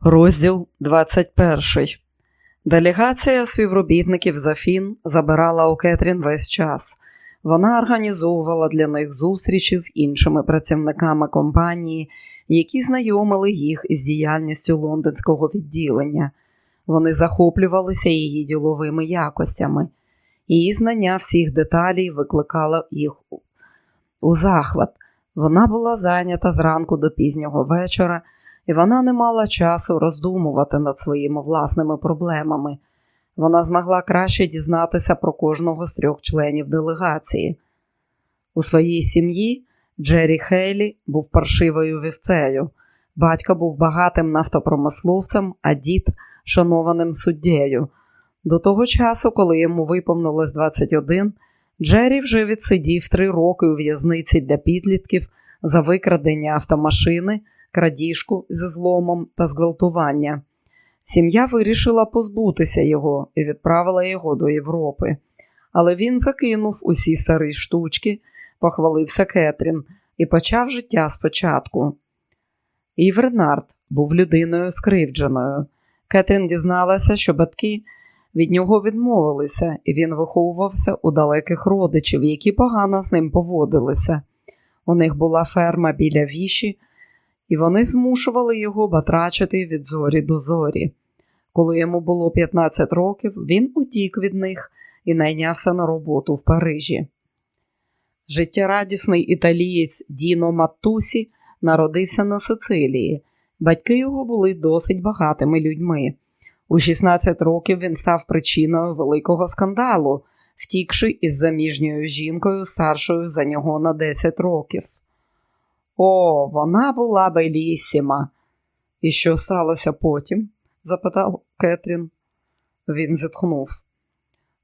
Розділ 21. Делегація співробітників Зафін забирала у Кетрін весь час. Вона організовувала для них зустрічі з іншими працівниками компанії, які знайомили їх із діяльністю лондонського відділення. Вони захоплювалися її діловими якостями. Її знання всіх деталей викликало їх у захват. Вона була зайнята зранку до пізнього вечора і вона не мала часу роздумувати над своїми власними проблемами. Вона змогла краще дізнатися про кожного з трьох членів делегації. У своїй сім'ї Джері Хейлі був паршивою вівцею. Батько був багатим нафтопромисловцем, а дід шанованим суддєю. До того часу, коли йому виповнилось 21, Джері вже відсидів три роки у в'язниці для підлітків за викрадення автомашини крадіжку зі зломом та зґвалтування. Сім'я вирішила позбутися його і відправила його до Європи. Але він закинув усі старі штучки, похвалився Кетрін і почав життя спочатку. Івернард був людиною скривдженою. Кетрін дізналася, що батьки від нього відмовилися, і він виховувався у далеких родичів, які погано з ним поводилися. У них була ферма біля віші, і вони змушували його батрачити від зорі до зорі. Коли йому було 15 років, він утік від них і найнявся на роботу в Парижі. Життєрадісний італієць Діно Маттусі народився на Сицилії. Батьки його були досить багатими людьми. У 16 років він став причиною великого скандалу, втікши із заміжньою жінкою старшою за нього на 10 років. О, вона була белісіма. І що сталося потім? запитав Кетрін. Він зітхнув.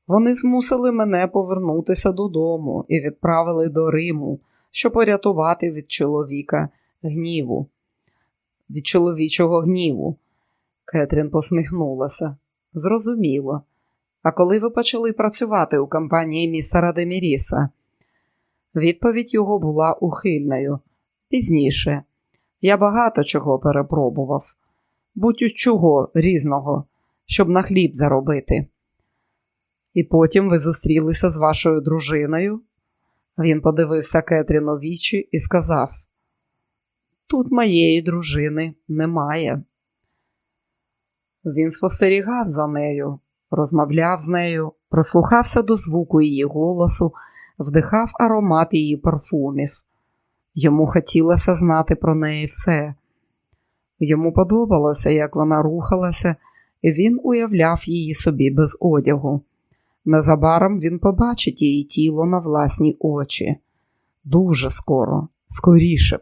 Вони змусили мене повернутися додому і відправили до Риму, щоб порятувати від чоловіка гніву, від чоловічого гніву. Кетрін посміхнулася. Зрозуміло. А коли ви почали працювати у компанії містера Деміріса? Відповідь його була ухильною. Пізніше. Я багато чого перепробував, будь у чого різного, щоб на хліб заробити. І потім ви зустрілися з вашою дружиною. Він подивився Кетрін у вічі і сказав: Тут моєї дружини немає. Він спостерігав за нею, розмовляв з нею, прислухався до звуку її голосу, вдихав аромат її парфумів. Йому хотілося знати про неї все. Йому подобалося, як вона рухалася, і він уявляв її собі без одягу. Незабаром він побачить її тіло на власні очі. Дуже скоро, скоріше б.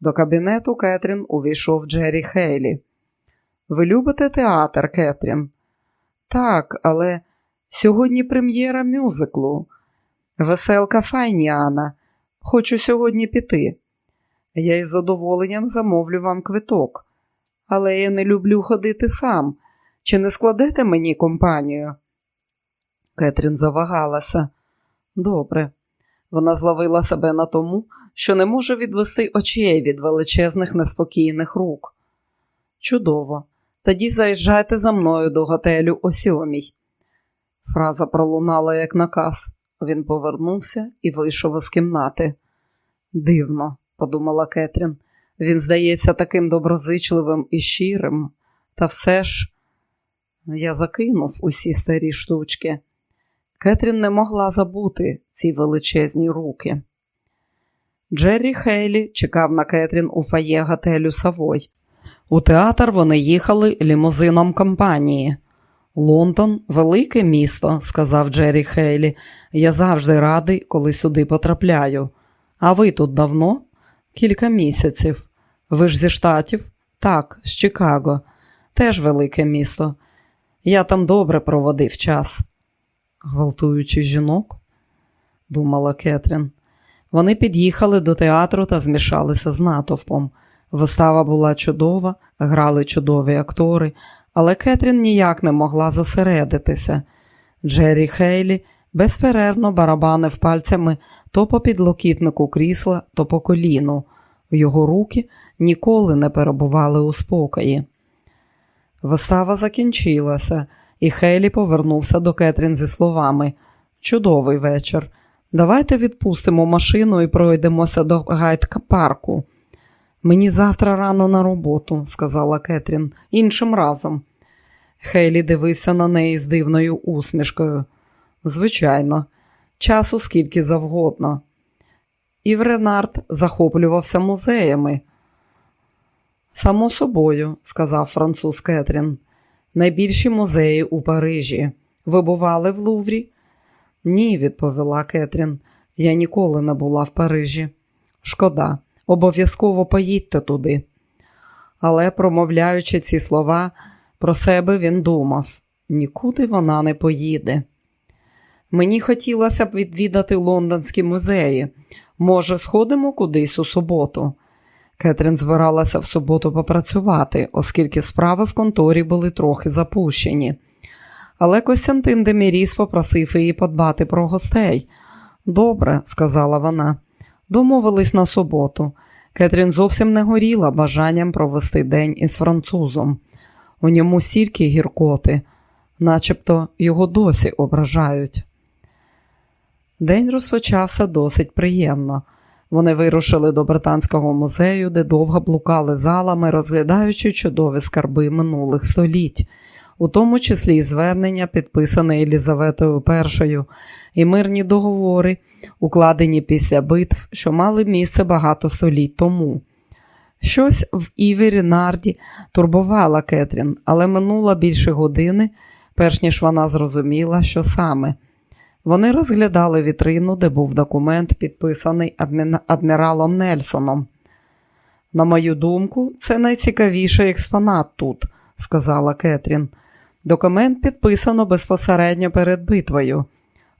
До кабінету Кетрін увійшов Джері Хейлі. Ви любите театр, Кетрін? Так, але сьогодні прем'єра мюзиклу. Веселка Файніана. Хочу сьогодні піти. Я із задоволенням замовлю вам квиток, але я не люблю ходити сам. Чи не складете мені компанію? Кетрін завагалася. Добре. Вона зловила себе на тому, що не може відвести очей від величезних неспокійних рук. Чудово. Тоді заїжджайте за мною до готелю о сьомій. Фраза пролунала як наказ. Він повернувся і вийшов із кімнати. Дивно, подумала Кетрін. Він здається таким доброзичливим і щирим, та все ж я закинув усі старі штучки. Кетрін не могла забути ці величезні руки. Джеррі Хейлі чекав на Кетрін у фає готелю Савой. У театр вони їхали лімузином компанії. Лондон велике місто, сказав Джері Хейлі. Я завжди радий, коли сюди потрапляю. А ви тут давно? Кілька місяців. Ви ж зі штатів? Так, з Чикаго. Теж велике місто. Я там добре проводив час. Гвалтуючи жінок, думала Кетрін. Вони під'їхали до театру та змішалися з натовпом. Вистава була чудова, грали чудові актори, але Кетрін ніяк не могла зосередитися. Джері Хейлі безперервно барабанив пальцями то по підлокітнику крісла, то по коліну. Його руки ніколи не перебували у спокої. Вистава закінчилася, і Хейлі повернувся до Кетрін зі словами Чудовий вечір. Давайте відпустимо машину і пройдемося до гайд-парку. Мені завтра рано на роботу, сказала Кетрін, іншим разом. Хейлі дивився на неї з дивною усмішкою. Звичайно, часу скільки завгодно. Ів Ренард захоплювався музеями. Само собою, сказав француз Кетрін, найбільші музеї у Парижі. Ви бували в Луврі? Ні, відповіла Кетрін. Я ніколи не була в Парижі. Шкода, обов'язково поїдьте туди. Але, промовляючи ці слова, про себе він думав нікуди вона не поїде. Мені хотілося б відвідати лондонські музеї. Може, сходимо кудись у суботу. Кетрін збиралася в суботу попрацювати, оскільки справи в конторі були трохи запущені. Але Костянтин Деміріс попросив її подбати про гостей. Добре, сказала вона. Домовились на суботу. Кетрін зовсім не горіла бажанням провести день із французом. У ньому стільки гіркоти, начебто його досі ображають. День розпочався досить приємно. Вони вирушили до Британського музею, де довго блукали залами, розглядаючи чудові скарби минулих століть, у тому числі і звернення, підписане Елізаветою І, і мирні договори, укладені після битв, що мали місце багато століть тому. Щось в Іві Рінарді турбувала Кетрін, але минуло більше години, перш ніж вона зрозуміла, що саме. Вони розглядали вітрину, де був документ, підписаний адміралом Нельсоном. На мою думку, це найцікавіший експонат тут, сказала Кетрін. Документ підписано безпосередньо перед битвою.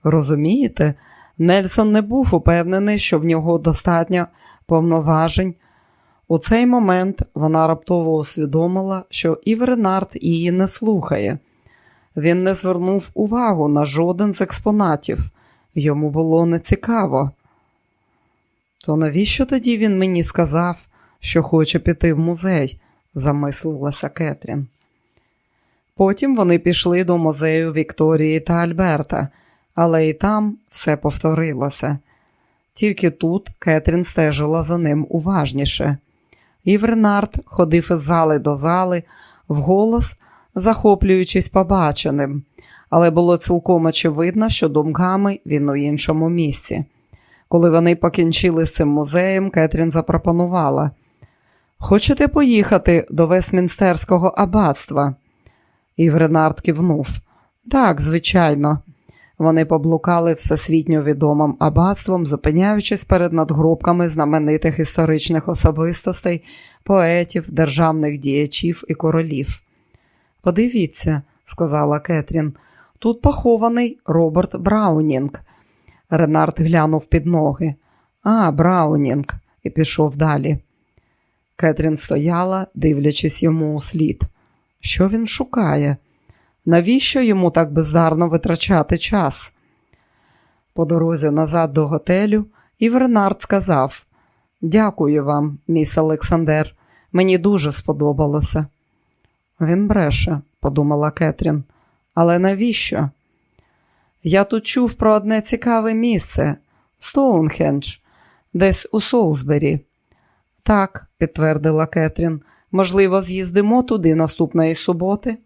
Розумієте, Нельсон не був упевнений, що в нього достатньо повноважень. У цей момент вона раптово усвідомила, що Івренард її не слухає. Він не звернув увагу на жоден з експонатів. Йому було нецікаво. То навіщо тоді він мені сказав, що хоче піти в музей? замислилася Кетрін. Потім вони пішли до музею Вікторії та Альберта, але і там все повторилося. Тільки тут Кетрін стежила за ним уважніше. Івренард ходив із зали до зали, вголос захоплюючись побаченим, але було цілком очевидно, що думками він у іншому місці. Коли вони покінчили з цим музеєм, Кетрін запропонувала Хочете поїхати до Вестмінстерського аббатства?» Івренард кивнув. Так, звичайно. Вони поблукали всесвітньо відомим аббатством, зупиняючись перед надгробками знаменитих історичних особистостей, поетів, державних діячів і королів. Подивіться, сказала Кетрін, тут похований Роберт Браунінг. Ренард глянув під ноги. А, Браунінг, і пішов далі. Кетрін стояла, дивлячись йому у слід. Що він шукає? Навіщо йому так бездарно витрачати час? По дорозі назад до готелю Івренард сказав: Дякую вам, міс Олександр. Мені дуже сподобалося. Він бреше, подумала Кетрін. Але навіщо? Я тут чув про одне цікаве місце Стоунхендж, десь у Солсбері. Так, підтвердила Кетрін. Можливо, з'їздимо туди наступної суботи.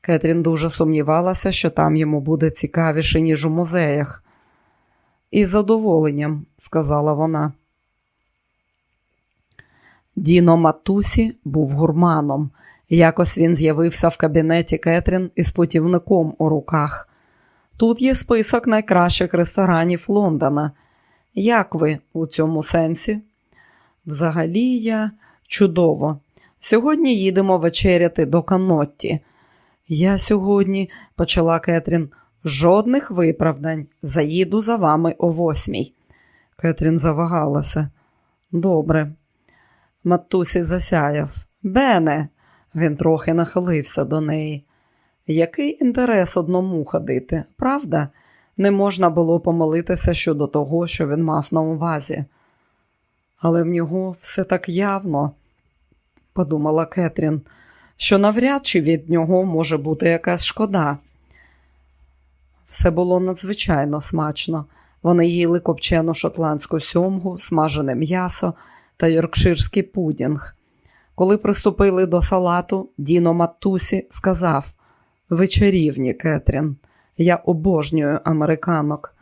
Кетрін дуже сумнівалася, що там йому буде цікавіше, ніж у музеях. Із задоволенням, сказала вона. Діно Матусі був гурманом. Якось він з'явився в кабінеті Кетрін із путівником у руках. Тут є список найкращих ресторанів Лондона. Як ви у цьому сенсі? Взагалі я чудово. Сьогодні їдемо вечеряти до Канотті. Я сьогодні, почала Кетрін, жодних виправдань. Заїду за вами о восьмій. Кетрін завагалася. Добре. Матусі засяяв. Бене, він трохи нахилився до неї. Який інтерес одному ходити, правда? Не можна було помолитися щодо того, що він мав на увазі. Але в нього все так явно, подумала Кетрін, що навряд чи від нього може бути якась шкода. Все було надзвичайно смачно. Вони їли копчену шотландську сьомгу, смажене м'ясо та йоркширський пудінг. Коли приступили до салату, Діно Матусі сказав Ви чарівні, Кетрін, я обожнюю американок.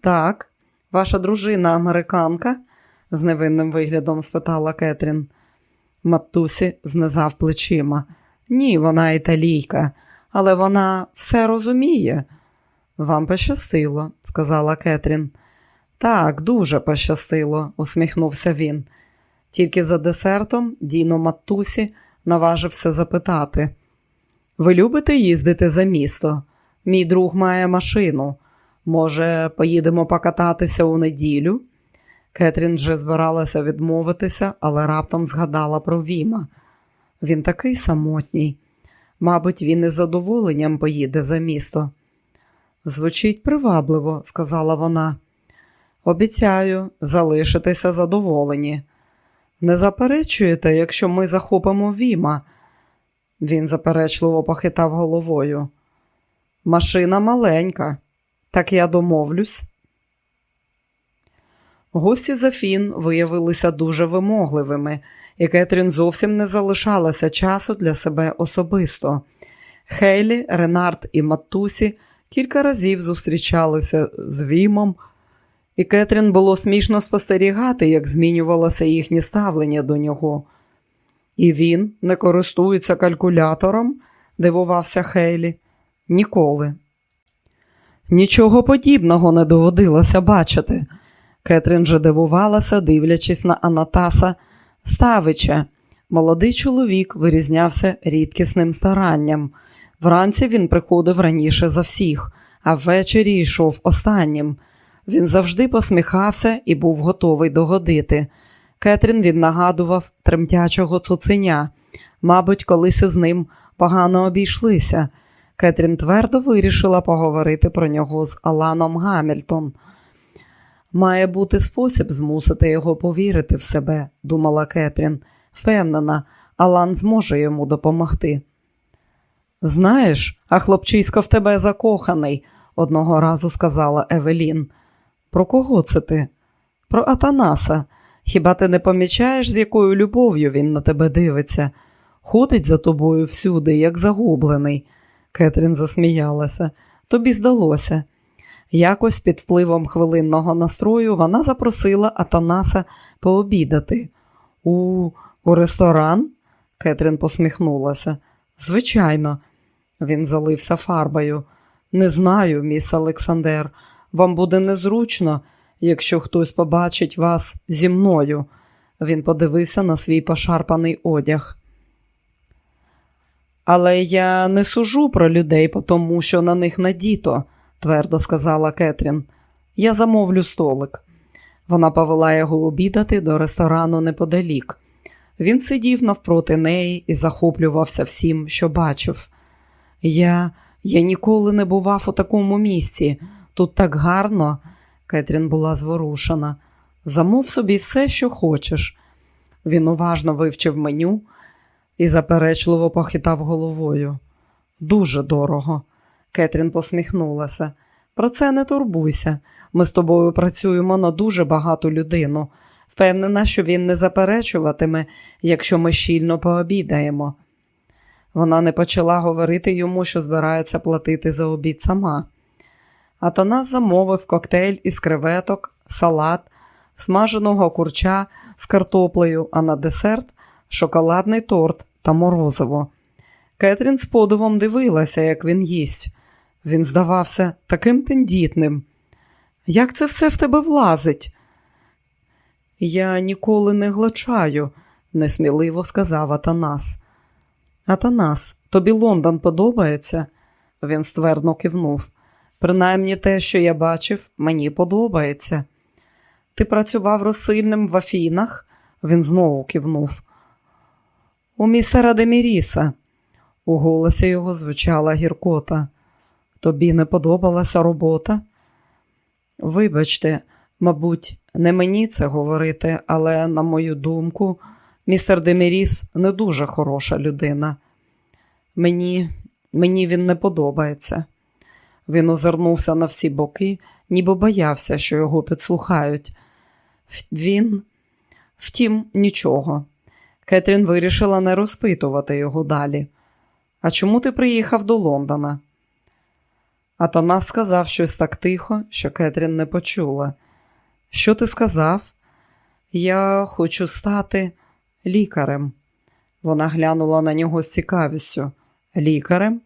Так, ваша дружина американка? з невинним виглядом спитала Кетрін. Матусі знизав плечима. Ні, вона італійка, але вона все розуміє. Вам пощастило, сказала Кетрін. Так, дуже пощастило, усміхнувся він. Тільки за десертом Діно Матусі наважився запитати. Ви любите їздити за місто? Мій друг має машину. Може, поїдемо покататися у неділю? Кетрін вже збиралася відмовитися, але раптом згадала про Віма. Він такий самотній. Мабуть, він із задоволенням поїде за місто. Звучить привабливо, сказала вона. Обіцяю залишитися задоволені. Не заперечуєте, якщо ми захопимо Віма? Він заперечливо похитав головою. Машина маленька, так я домовлюсь. Гості Зафін виявилися дуже вимогливими, і Кетрін зовсім не залишалася часу для себе особисто. Хейлі, Ренард і Матусі кілька разів зустрічалися з Вімом, і Кетрін було смішно спостерігати, як змінювалося їхнє ставлення до нього. І він не користується калькулятором, дивувався Хейлі. Ніколи. Нічого подібного не доводилося бачити. Кетрін же дивувалася, дивлячись на Анатаса Ставича. Молодий чоловік вирізнявся рідкісним старанням. Вранці він приходив раніше за всіх, а ввечері йшов останнім. Він завжди посміхався і був готовий догодити. Кетрін він нагадував тремтячого цуценя. Мабуть, колись із ним погано обійшлися. Кетрін твердо вирішила поговорити про нього з Аланом Гамільтон. Має бути спосіб змусити його повірити в себе, думала Кетрін. Впевнена, Алан зможе йому допомогти. Знаєш, а хлопчисько в тебе закоханий, одного разу сказала Евелін. Про кого це ти? Про Атанаса. Хіба ти не помічаєш, з якою любов'ю він на тебе дивиться? Ходить за тобою всюди, як загублений. Кетрін засміялася. Тобі здалося. Якось під впливом хвилинного настрою вона запросила Атанаса пообідати. У у ресторан? Кетрін посміхнулася. Звичайно, він залився фарбою. Не знаю, міс Олександр. Вам буде незручно, якщо хтось побачить вас зі мною. Він подивився на свій пошарпаний одяг. Але я не сужу про людей, тому що на них надіто, твердо сказала Кетрін. Я замовлю столик. Вона повела його обідати до ресторану неподалік. Він сидів навпроти неї і захоплювався всім, що бачив. Я я ніколи не бував у такому місці. Тут так гарно, Кетрін була зворушена. Замов собі все, що хочеш. Він уважно вивчив меню і заперечливо похитав головою. Дуже дорого. Кетрін посміхнулася. Про це не турбуйся. Ми з тобою працюємо на дуже багату людину. Впевнена, що він не заперечуватиме, якщо ми щільно пообідаємо. Вона не почала говорити йому, що збирається платити за обід сама. Атанас замовив коктейль із креветок, салат, смаженого курча з картоплею, а на десерт шоколадний торт та морозиво. Кетрін з подивом дивилася, як він їсть. Він здавався таким тендітним. Як це все в тебе влазить? Я ніколи не глочаю, несміливо сказав Атанас. Атанас, тобі Лондон подобається? Він ствердно кивнув. Принаймні те, що я бачив, мені подобається. Ти працював розсильним в Афінах? Він знову кивнув. У містера Деміріса. У голосі його звучала гіркота. Тобі не подобалася робота? Вибачте, мабуть, не мені це говорити, але, на мою думку, містер Деміріс не дуже хороша людина. Мені, Мені він не подобається. Він озирнувся на всі боки, ніби боявся, що його підслухають. Він, втім, нічого. Кетрін вирішила не розпитувати його далі. А чому ти приїхав до Лондона? Атанас сказав щось так тихо, що Кетрін не почула. Що ти сказав? Я хочу стати лікарем. Вона глянула на нього з цікавістю. Лікарем?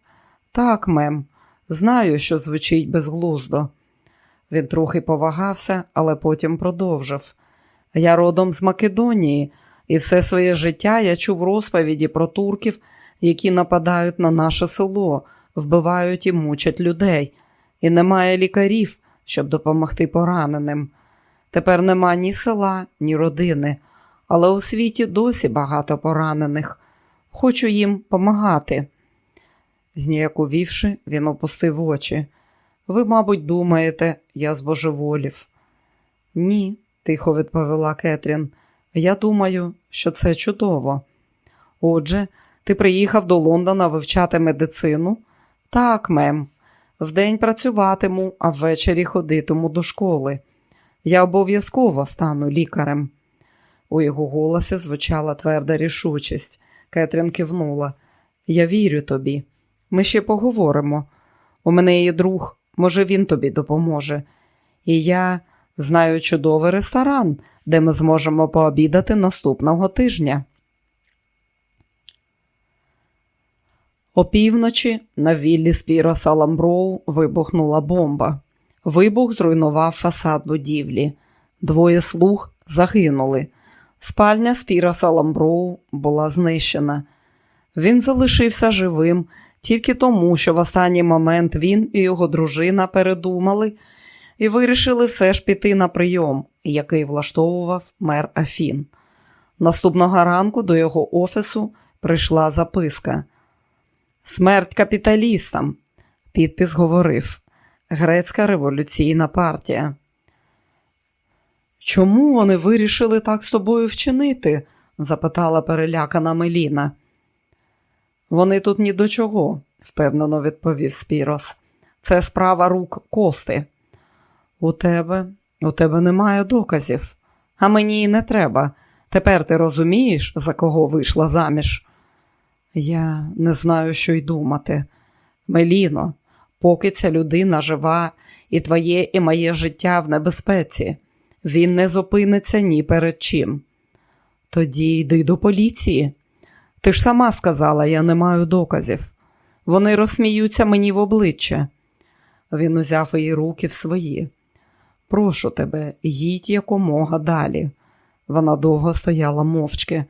Так, мем, знаю, що звучить безглуздо. Він трохи повагався, але потім продовжив. Я родом з Македонії, і все своє життя я чув розповіді про турків, які нападають на наше село, вбивають і мучать людей, і немає лікарів, щоб допомогти пораненим. Тепер нема ні села, ні родини, але у світі досі багато поранених. Хочу їм помагати. Зніяковівши, він опустив очі. Ви, мабуть, думаєте, я збожеволів. Ні, тихо відповіла Кетрін. Я думаю, що це чудово. Отже, ти приїхав до Лондона вивчати медицину? Так, мем. Вдень працюватиму, а ввечері ходитиму до школи. Я обов'язково стану лікарем. У його голосі звучала тверда рішучість. Кетрін кивнула. Я вірю тобі. Ми ще поговоримо. У мене є друг, може, він тобі допоможе. І я знаю чудовий ресторан, де ми зможемо пообідати наступного тижня. Опівночі на віллі Спіра Саламброу вибухнула бомба. Вибух зруйнував фасад будівлі. Двоє слуг загинули. Спальня Спіра Саламброу була знищена. Він залишився живим тільки тому, що в останній момент він і його дружина передумали і вирішили все ж піти на прийом, який влаштовував мер Афін. Наступного ранку до його офісу прийшла записка. Смерть капіталістам. Підпис говорив Грецька революційна партія. Чому вони вирішили так з тобою вчинити? запитала перелякана Меліна. Вони тут ні до чого, впевнено відповів Спірос. Це справа рук кости. У тебе, у тебе немає доказів, а мені і не треба. Тепер ти розумієш, за кого вийшла заміж? Я не знаю, що й думати. Меліно, поки ця людина жива, і твоє і моє життя в небезпеці, він не зупиниться ні перед чим. Тоді йди до поліції. Ти ж сама сказала, я не маю доказів. Вони розсміються мені в обличчя. Він узяв її руки в свої. Прошу тебе, їдь якомога далі. Вона довго стояла мовчки.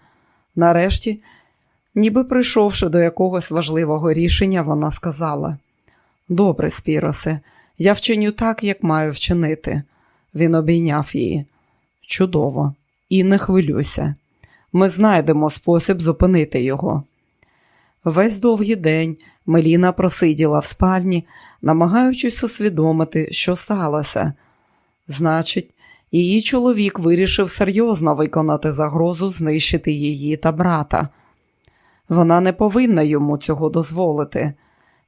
Нарешті, ніби прийшовши до якогось важливого рішення, вона сказала: Добре, Спіросе, я вчиню так, як маю вчинити. Він обійняв її. Чудово, і не хвилюйся. Ми знайдемо спосіб зупинити його. Весь довгий день Меліна просиділа в спальні, намагаючись усвідомити, що сталося. Значить, її чоловік вирішив серйозно виконати загрозу знищити її та брата. Вона не повинна йому цього дозволити,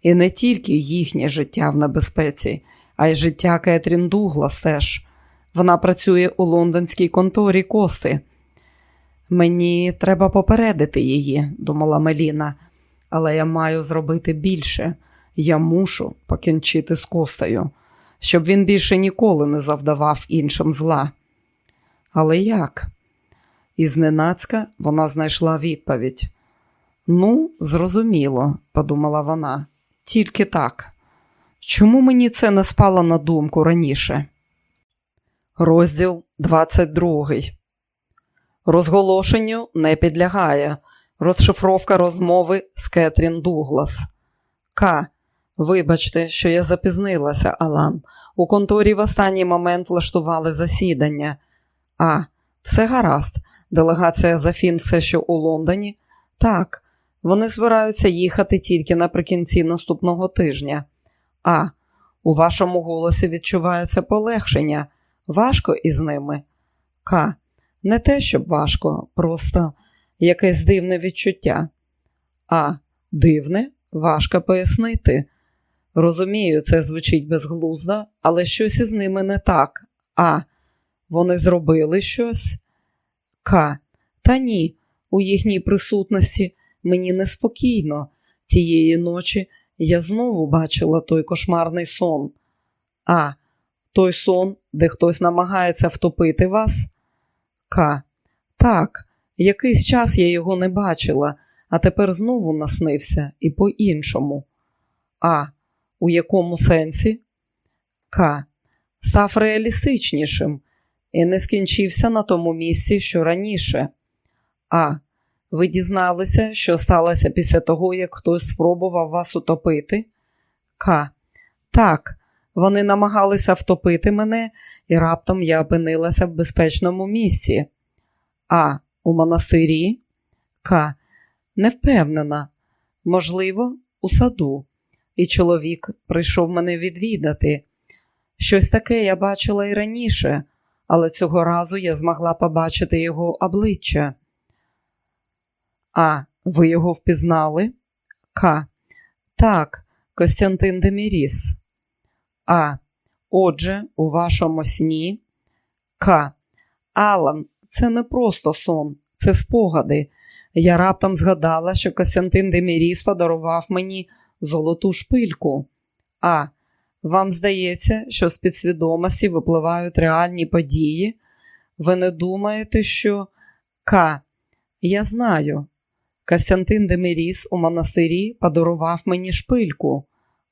і не тільки їхнє життя в небезпеці, а й життя Кетрін Дуглас теж. Вона працює у лондонській конторі Кости. Мені треба попередити її, думала Меліна, але я маю зробити більше. Я мушу покінчити з костею, щоб він більше ніколи не завдавав іншим зла. Але як? І зненацька вона знайшла відповідь. Ну, зрозуміло, подумала вона, тільки так. Чому мені це не спало на думку раніше? Розділ 22 Розголошенню не підлягає. Розшифровка розмови з Кетрін Дуглас. К. Вибачте, що я запізнилася, Алан. У конторі в останній момент влаштували засідання. А. Все гаразд. Делегація Зафін все ще у Лондоні? Так. Вони збираються їхати тільки наприкінці наступного тижня. А. У вашому голосі відчувається полегшення. Важко із ними. К. Не те, щоб важко, просто якесь дивне відчуття. А, дивне? Важко пояснити. Розумію, це звучить безглуздо, але щось із ними не так. А. Вони зробили щось? К. Та ні, у їхній присутності мені неспокійно. Цієї ночі я знову бачила той кошмарний сон. А. Той сон, де хтось намагається втопити вас? К. Так, якийсь час я його не бачила, а тепер знову наснився і по-іншому. А. У якому сенсі? К. Став реалістичнішим і не скінчився на тому місці, що раніше. А. Ви дізналися, що сталося після того, як хтось спробував вас утопити? К. Так, вони намагалися втопити мене, і раптом я опинилася в безпечному місці. А. У монастирі? К. Не впевнена. Можливо, у саду. І чоловік прийшов мене відвідати. Щось таке я бачила і раніше, але цього разу я змогла побачити його обличчя. А. Ви його впізнали? К. Так, Костянтин Деміріс. А. Отже, у вашому сні. К. Алан, це не просто сон, це спогади. Я раптом згадала, що Костянтин Деміріс подарував мені золоту шпильку. А. Вам здається, що з підсвідомості випливають реальні події? Ви не думаєте, що К. Я знаю. Костянтин Деміріс у монастирі подарував мені шпильку.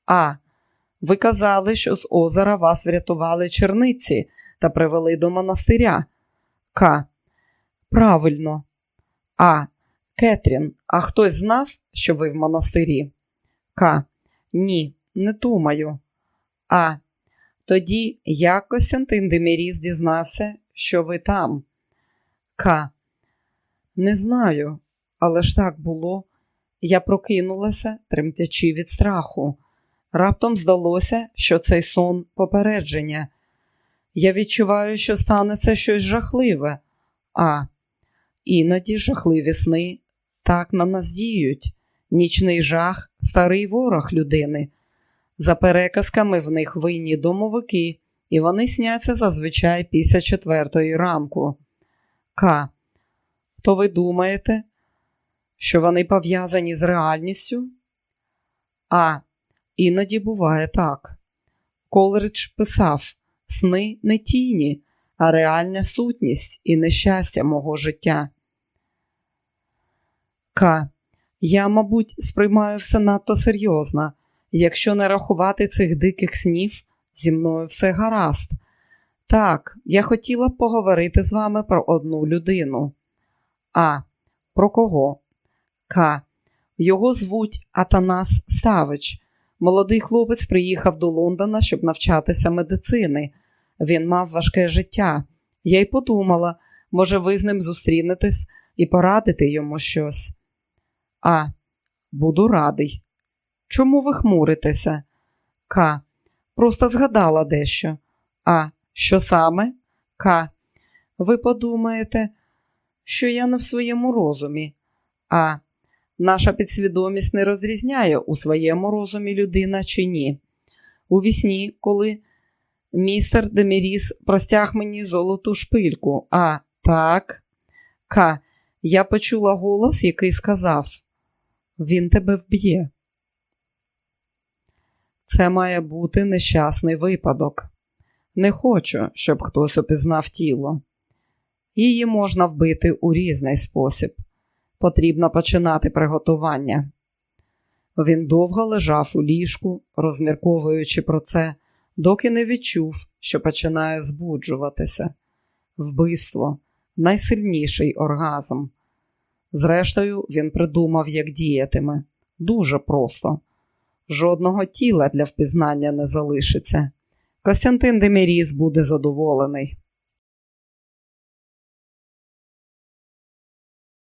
А. Ви казали, що з озера вас врятували черниці та привели до монастиря. К. Правильно. А. Кетрін, а хтось знав, що ви в монастирі? К. Ні, не думаю. А. Тоді як Костянтин Деміріс дізнався, що ви там? К. Не знаю, але ж так було. Я прокинулася, тремтячи від страху. Раптом здалося, що цей сон попередження. Я відчуваю, що станеться щось жахливе, а іноді жахливі сни так на нас діють. Нічний жах, старий ворог людини. За переказками в них винні домовики, і вони сняться зазвичай після четвертої ранку. К. То ви думаєте, що вони пов'язані з реальністю? А. Іноді буває так. Колридж писав: сни не тіні, а реальна сутність і нещастя мого життя. К. Я, мабуть, сприймаю все надто серйозно. Якщо не рахувати цих диких снів, зі мною все гаразд. Так, я хотіла б поговорити з вами про одну людину. А. Про кого? К. Його звуть Атанас Савич. Молодий хлопець приїхав до Лондона, щоб навчатися медицини. Він мав важке життя. Я й подумала, може, ви з ним зустрінетесь і порадите йому щось. А. Буду радий. Чому ви хмуритеся? К. Просто згадала дещо. А. Що саме? К. Ви подумаєте, що я не в своєму розумі. А. Наша підсвідомість не розрізняє у своєму розумі людина чи ні. У вісні, коли містер Деміріс простяг мені золоту шпильку. А так. К. Я почула голос, який сказав: Він тебе вб'є. Це має бути нещасний випадок. Не хочу, щоб хтось опізнав тіло. Її можна вбити у різний спосіб. Потрібно починати приготування. Він довго лежав у ліжку, розмірковуючи про це, доки не відчув, що починає збуджуватися. Вбивство найсильніший оргазм. Зрештою, він придумав, як діятиме. Дуже просто. Жодного тіла для впізнання не залишиться. Костянтин Деміріс буде задоволений.